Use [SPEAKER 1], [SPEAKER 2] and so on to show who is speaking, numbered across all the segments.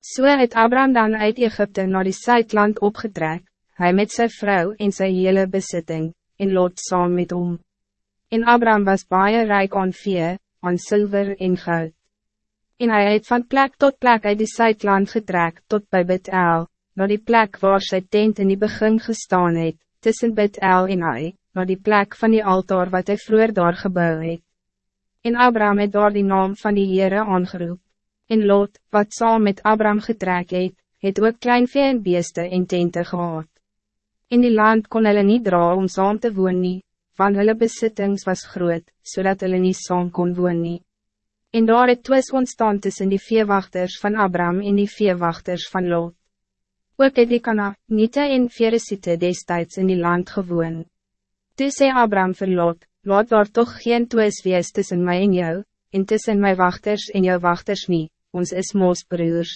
[SPEAKER 1] So het Abraham dan uit Egypte naar die Zuidland opgetrek, hij met zijn vrouw en zijn hele bezitting, en Lot saam met hom. En Abraham was baie rijk aan vee, aan zilver en goud. En hij het van plek tot plek uit die Zuidland getrek tot bij Bethel, naar die plek waar sy tent in die begin gestaan het, tussen Bethel en hy, naar die plek van die altaar wat hij vroeger daar gebouw het. En Abraham het daar die naam van die Heere aangeroep. En Lot, wat saam met Abraham getrek het, het ook klein vee en beeste en tente gehad. In die land kon hulle nie dra om saam te woon nie, van hulle besittings was groot, zodat hulle nie saam kon woon nie. En daar het twis ontstaan tussen die veewachters van Abraham en die veewachters van Lot. Ook het die kana, Nite en Veresite destijds in die land gewoon. Toe sê Abraham vir Lot, laat daar toch geen twis wees tussen mij en jou, en tussen my wachters en jou wachters niet ons is moos broers.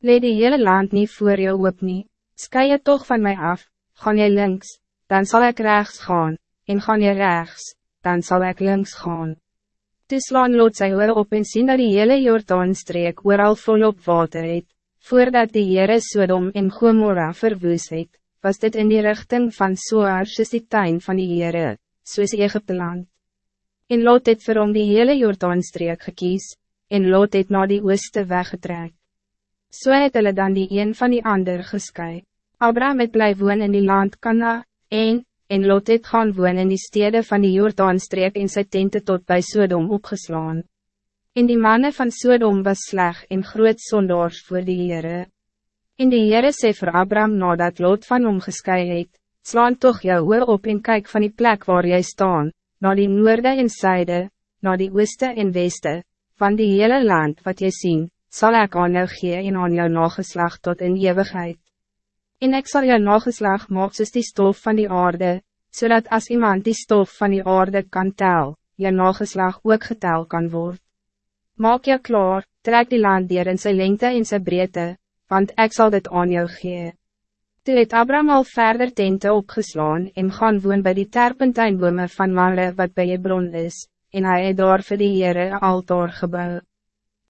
[SPEAKER 1] Lee die hele land niet voor jou op nie, sky je toch van mij af, gaan je links, dan zal ik rechts gaan, en gaan je rechts, dan zal ik links gaan. Toe slaan lood sy oor op en sien dat die hele Jordaanstreek ooral volop water het, voordat die Heere Sodom en Gomorra verwoes het, was dit in die richting van Soar soos die tuin van die Heere, soos Egypte land. En Lot het vir hom die hele Jordaanstreek gekies, en Lot het na die ooste weggetrek. So het hulle dan die een van die ander geskei. Abraham het bly woon in die land Kana, en, en Lot het gaan woon in die stede van die Jordaanstreek en sy tente tot bij Sodom opgeslaan. En die mannen van Sodom was sleg en groot sondaars voor die Heere. En die Heere sê vir Abraham nadat Lot van hom geskei het, slaan toch jou oor op en kyk van die plek waar jy staan, naar die noorde en zuide, naar die ooste en weste, van die hele land wat je ziet, zal ik aan jou gee en aan jou nageslag tot in eeuwigheid. En ik zal jou nageslag maak soos die stof van die aarde, zodat als iemand die stof van die aarde kan tel, je nageslag ook getel kan worden. Maak je klaar, trek die land dier in zijn lengte en zijn breedte, want ik zal dit aan jou gee. Toe het Abraham al verder tente opgeslaan en gaan woon bij die terpentijnbome van Mare wat bij je bron is, en hij het daar vir die Heere altaar gebouw.